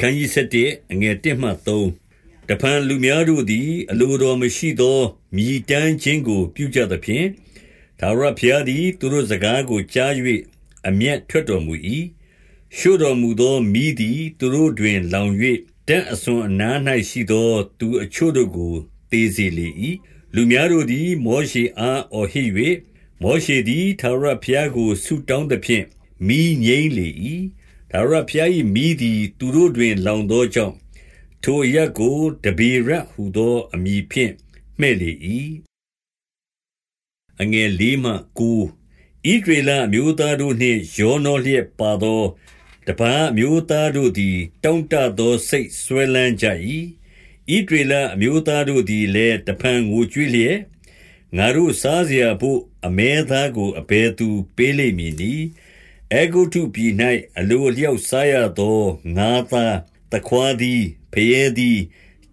အခန်းကြီး7အငယ်1မှ3တဖန်လူများတို့သည် အလိုတော်မရှိသောမြည်တမ်းခြင်းကို ပြုကြသဖြင့်ဒါဝရဘုရားသည် သူတို့စကားကိုကြား၍အမျက်ထွက်တော်မူ၏ရှို့တော်မူသောမိသည် သူတို့တွင် လောင်၍တန့်အစွန်အနား၌ရှိသော သူအချို့တို့ကိုသေစေလေ၏လူများတို့သည် မောရှေအားအော်ဟစ်၍မောရှေသည်သာရဘုရားကိုဆုတောင်းသဖြင့်မိငိမ့်လေ၏ ထာဝရဘုရား၏မီးသည် သူတို့တွင် လောင်သောကြောင့်၊ထိုအရပ်ကို တဗေရဟူသော အမည်ဖြင့် မှည့်လေ၏။4 ဣသရေလအမျိုးသားတို့နှင့် ရောနှောလျက်ပါသော တပါးအမျိုးသားတို့သည် တောင့်တသော စိတ်စွဲလမ်းကြ၏။ဣသရေလအမျိုးသားတို့သည်လည်း တဖန် ငိုကြွေးလျက်၊ငါတို့စားစရာဘို့ အမဲသားကို အဘယ်သူ ပေးလိမ့်မည်နည်း အဲဂုတ္တုပြည်၌အလိုအလျောက်စားရသောငါးသားသခွားသီးဖရဲသီး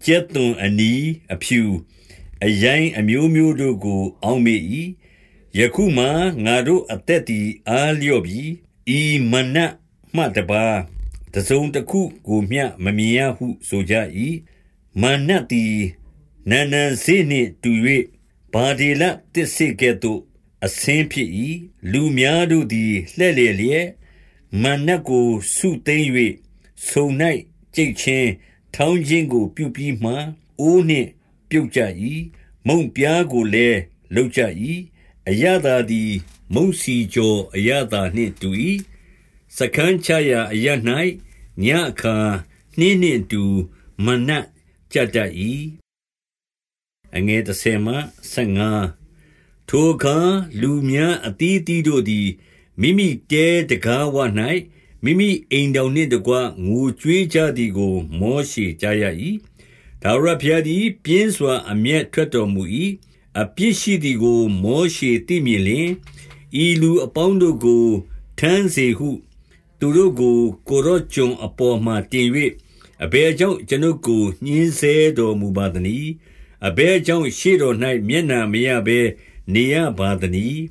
ကြက်သွန်အနီအဖြူအရိုင်းအမျိုးမျိုးတို့ကိုအောင်းမေ၏ယခုမှငါတို့အသက်သည်အားလျော့ပြီဤမနတ်မှတပါတစုံတစ်ခုကိုမျှမမြင်ရဟုဆိုကြ၏မနတ်သည်နန္နန်စေနှင့်တူ၍ဘာဒီလတစ္ဆေကဲ့သို့ အဆင်းဖြစ်၏လူများတို့သည်လှဲ့လေလျက်မနတ်ကိုစုသိမ့်၍ဆုံ၌ကြိတ်ချင်းထောင်းခြင်းကို ပြုပြီးမှအိုးနှင့်ပြုတ်ကြ၏မုံပြားကိုလည်းလှုပ်ကြ၏အရသာသည် မုံစီကျော်အရသာနှင့်တူ၏စကန်းချရာအရ၌ညအခါနှင်းနှင့်တူမနတ်ကြတတ်၏အငယ်30မှ15 ထိုအခါ လူများအသီးသီးတို့သည် မိမိတဲတကားဝ၌မိမိအိမ်တော်နှင့်တကွ ငိုကြွေးကြသည်ကို မောရှေကြားရ၏။ဒါဝရဘုရားသည် ပြင်းစွာ အမျက်ထွက်တော်မူ၏။အပြစ်ရှိသည်ကို မောရှေသိမြင်လျှင် ဤလူအပေါင်းတို့ကို ထမ်းစေဟု သူတို့ကို ကိုရော့ကျွန်အပေါ်မှတင်၍အဘယ်ကြောင့်ကျွန်ုပ်ကို ညှင်းဆဲတော်မူပါသနည်း အဘယ်ကြောင့် ရှေ့တော်၌မျက်နာမရဘဲ နေရပါသနည်း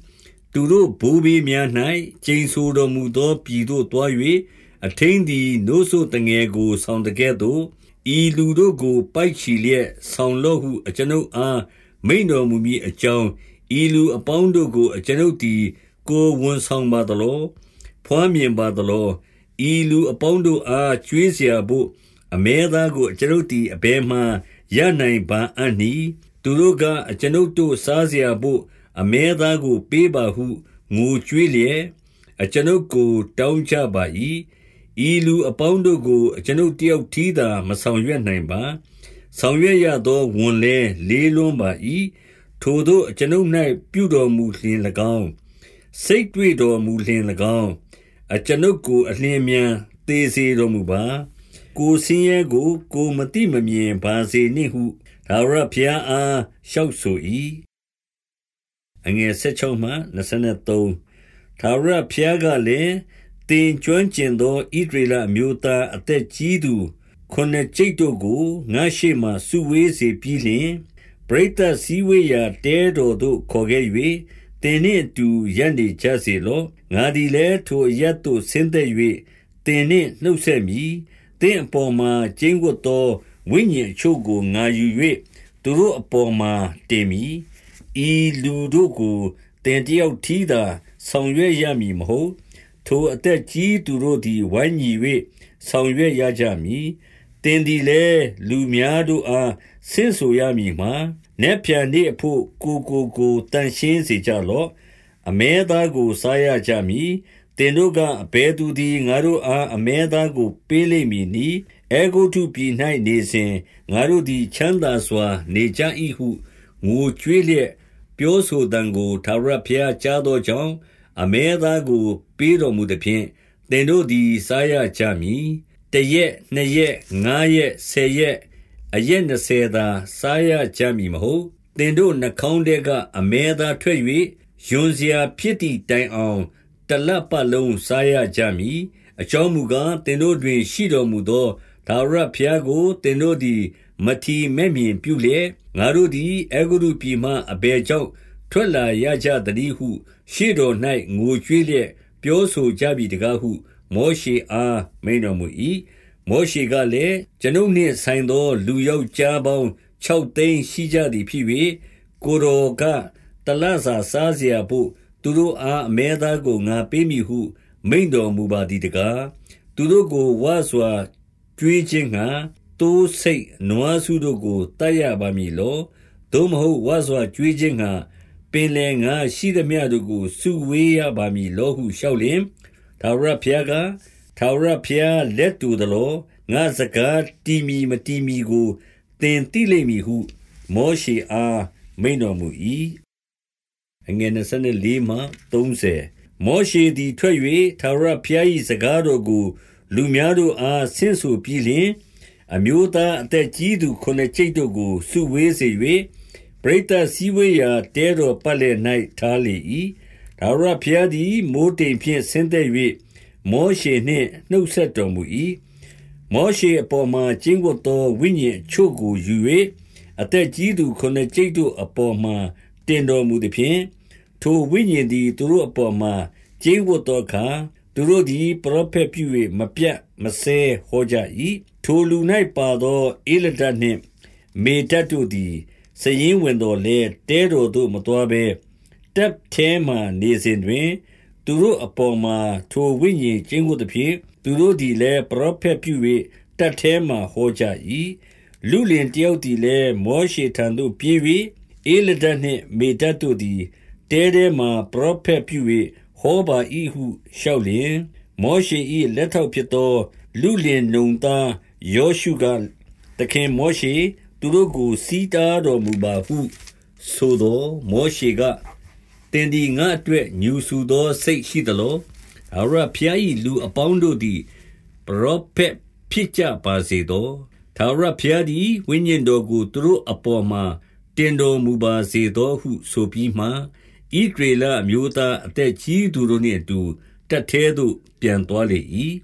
သူတို့ဘိုးဘေးများ၌ကျိန်ဆိုတော်မူသောပြည်သို့သွား၍အထင်းသည်နိုးဆိုတငယ်ကိုဆောင်တကဲ့သို့ဤလူတို့ကို ပိုက်ချီလျက်ဆောင်လော့ဟု အကျွန်ုပ်အားမိန်တော်မူမည်အကြောင်းဤလူအပေါင်းတို့ကို အကျွန်ုပ်သည် ကိုဝန်ဆောင်ပါသလောဖွားမြင်ပါသလောဤလူအပေါင်းတို့အားကျွေးเสียဖို့အမဲသားကို အကျွန်ုပ်သည်အဘယ်မှရနိုင်ပါအံ့နည်း သူတို့က အကျွန်ုပ်တို့ စားစရာဘို့ အမဲသားကို ပေးပါဟု ငိုကြွေးလျက် အကျွန်ုပ်ကို တောင်းကြပါ၏။ဤလူအပေါင်းတို့ကို အကျွန်ုပ်တယောက်တည်းသာ မဆောင်ရွက်နိုင်ပါ။ဆောင်ရွက်ရသော ဝန်လည်း လေးလွန်းပါ၏။ထိုသို့ အကျွန်ုပ်၌ပြုတော်မူလျှင်၎င်း၊စိတ်တွေ့တော်မူလျှင်၎င်း၊အကျွန်ုပ်ကို အလျင်အမြန် သေစေတော်မူပါ။ကိုယ်ဆင်းရဲကို ကိုယ်မသိမမြင်ပါစေနှင့်ဟု ဒါဝရဘုရားအားလျှောက်ဆို၏အငယ်16မှ23သာရဘုရားကလည်းတင်ကျွမ်းကျင်သောဣဒရေလအမျိုးသားအသက်ကြီးသူခုနှစ်ကျိတ်တို့ကိုငါရှိမှစုဝေးစေပြီးလျှင်ပရိသတ်စည်းဝေးရာတဲတော်သို့ခေါ်ခဲ့၍တင်နှင့်အတူရပ်နေကြစေလော့ငါသည်လည်းထိုအရက်သို့ဆင်းသက်၍တင်နှင့်နှုတ်ဆက်မည်တင်အပေါ်မှာကျင်းဝတ်သော ဝိညာဉ်အချို့ကိုငါယူ၍သူတို့အပေါ်မှာတင်မည်ဤလူတို့ကိုတင်တယောက်ထီးသာဆောင်ရွက်ရမည်မဟုတ်ထိုအသက်ကြီးသူတို့သည်ဝိုင်းညီ၍ဆောင်ရွက်ရကြမည်တင်သည်လည်းလူများတို့အားဆင့်ဆိုရမည်မှာနက်ဖြန်နေ့အဖို့ကိုကိုကိုတန်ရှင်းစေကြလော့အမဲသားကိုစားရကြမည်တင်တို့ကအဘဲသူသည်ငါတို့အားအမဲသားကိုပေးလိမ့်မည်နီ အေဂုတုပြည်၌နေစဉ်ငါတို့သည် ချမ်းသာစွာ နေကြ၏ဟုငိုကြွေးလျက် ပြောဆိုသံကိုထာဝရဘုရားကြားသောကြောင့်အမဲသားကို ပေးတော်မူသဖြင့်သင်တို့သည် စားရကြမည်တရက်နှစ်ရက်ငါးရက်ဆယ်ရက်အရက်နှစ်ဆယ်သာစားရကြမည်မဟုတ်သင်တို့နှာခေါင်းထဲကအမဲသားထွက်၍ယွန်စရာဖြစ်သည့်တိုင်အောင်တလပ်ပတ်လုံးစားရကြမည်အကြောင်းမူကားသင်တို့တွင် ရှိတော်မူသော ထာဝရဘုရားကို သင်တို့သည် မထီမဲ့မြင်ပြုလျက်၊ငါတို့သည် အဲဂုတ္တုပြည်မှ အဘယ်ကြောင့် ထွက်လာရကြသနည်းဟု ရှေ့တော်၌ငိုကြွေးလျက် ပြောဆိုကြပြီတကားဟု မောရှေအား မိန့်တော်မူ၏။မောရှေကလည်း၊ကျွန်ုပ်နှင့်ဆိုင်သော လူယောက်ျားပေါင်း ခြောက်သိန်းရှိကြသည်ဖြစ်၍၊ကိုယ်တော်က၊တလစာစားစရာဘို့ သူတို့အား အမဲသားကို ငါပေးမည်ဟု မိန့်တော်မူပါသည်တကား။သူတို့ကို ဝစွာ ကြွေးခြင်းငှာတိုးစိတ်နွားစုတို့ကိုတတ်ရပါမည်လောသို့မဟုတ်ဝါစွာကြွေးခြင်းငှာပင်လယ်ငါရှိသမျှတို့ကိုစုဝေးရပါမည်လောဟုလျှောက်လင်သာရဖျားကထာဝရဘုရားလက်တူသလောငါစကားတီမီမတီမီကိုသင်သိလိမ့်မည်ဟု မောရှေအားမိန်တော်မူ၏အငယ်24မှ30မောရှေသည်ထွက်၍ထာဝရဘုရား၏စကားတော်ကို လူများတို့အားဆင့်ဆိုပြီးလျှင်အမျိုးသားအသက်ကြီးသူခုနှစ်ကျိတ်တို့ကိုစုဝေးစေ၍ပရိသတ်စည်းဝေးရာတဲတော်ပတ်လည်၌ထားလေ၏ဒါဝရဘုရားသည်မိုးတိမ်ဖြင့်ဆင်းသက်၍မောရှေနှင့်နှုတ်ဆက်တော်မူ၏မောရှေအပေါ်မှာကျင့်ဝတ်သောဝိညာဉ်ချို့ကိုယူ၍အသက်ကြီးသူခုနှစ်ကျိတ်တို့အပေါ်မှာတင်တော်မူသည်ဖြင့်ထိုဝိညာဉ်သည်သူတို့အပေါ်မှာကျင့်ဝတ်သောအခါ သူတို့သည် ပရောဖက်ပြု၍မပြတ်မစဲဟောကြ၏ထိုလူ၌ပါသောအေလဒတ်နှင့် မေတတ်တို့သည်စည်ရင်ဝင်တော်လဲတဲတော်သို့မတော်ဘဲ တပ်ထဲမှနေစဉ်တွင် သူတို့အပေါ်မှာ ထိုဝိညာဉ်ကျင်းဝတ်သည်ဖြင့် သူတို့သည်လည်း ပရောဖက်ပြု၍တပ်ထဲမှဟောကြ၏လူလင်တယောက်သည်လည်း မောရှေထံသို့ ပြေး၍အေလဒတ်နှင့် မေတတ်တို့သည် တဲထဲမှပရောဖက်ပြု၍ ဟောပါ၏ဟုလျှောက်လျင်မောရှေ၏လက်ထောက်ဖြစ်သော လူလင်နှုံသားယောရှုကသခင်မောရှေသူတို့ကိုစီးတားတော်မူပါဟု ဆိုသောမောရှေကတင်ဒီငါအတွက်ညူဆူသောစိတ်ရှိသလိုအရဖျား၏လူအပေါင်းတို့သည်ပရောဖက်ဖြစ်ကြပါစေသောသာရဖျားသည်ဝိညာဉ်တော်ကိုသူတို့အပေါ်မှာတင်တော်မူပါစေသောဟုဆိုပြီးမှ ဣဒရေလအမျိုးသားအသက်ကြီးသူတို့နှင့်အတူတက်သေးသို့ ပြန်သွားလေ၏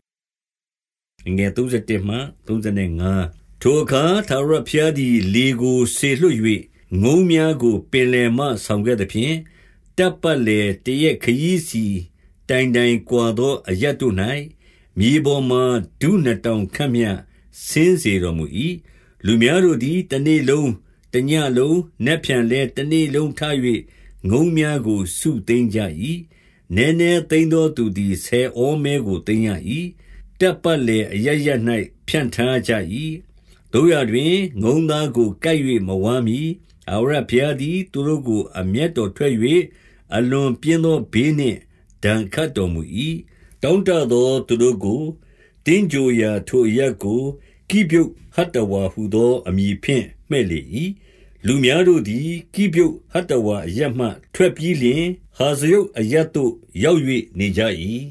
ငယ်31မှ35ထိုအခါသာရဖျားသည် လေကိုဆေလွှတ်၍ငုံများကို ပင်လယ်မှဆောင်ခဲ့သဖြင့်တပ်ပတ်လေတရက်ခရီးစီတိုင်တိုင်ကွာသောအရတ်တို့၌မြေပေါ်မှဒုနှစ်တောင်ခန့်မြဆင်းစေတော်မူ၏လူများတို့သည်တနေ့လုံးတညလုံးနက်ဖြန်လဲတနေ့လုံးထား၍ ငုံများကိုစုသိမ်းကြ၏နည်းနည်းသိမ်းသောသူသည်ဆယ်ဩမဲကိုသိမ်းရ၏တပ်ပတ်လေအရရ၌ဖြန့်ထားကြ၏တို့ရတွင်ငုံသားကိုကိုက်၍မဝမ်းမီအဝရဘုရားသည်သူတို့ကိုအမျက်တော်ထွက်၍အလွန်ပြင်းသောဘေးနှင့်ဒဏ်ခတ်တော်မူ၏တောင်းတသောသူတို့ကိုတင်းကြိုရာထိုရက်ကိုကိပြုတ်ဟတ္တဝါဟုသောအမည်ဖြင့်မှဲ့လေ၏ လူများတို့သည် ကိပြုတ်ဟတ္တဝါအရမှ ထွက်ပြီးလျင် ဟာဇယုတ်အရတ်သို့ ရောက်၍နေကြ၏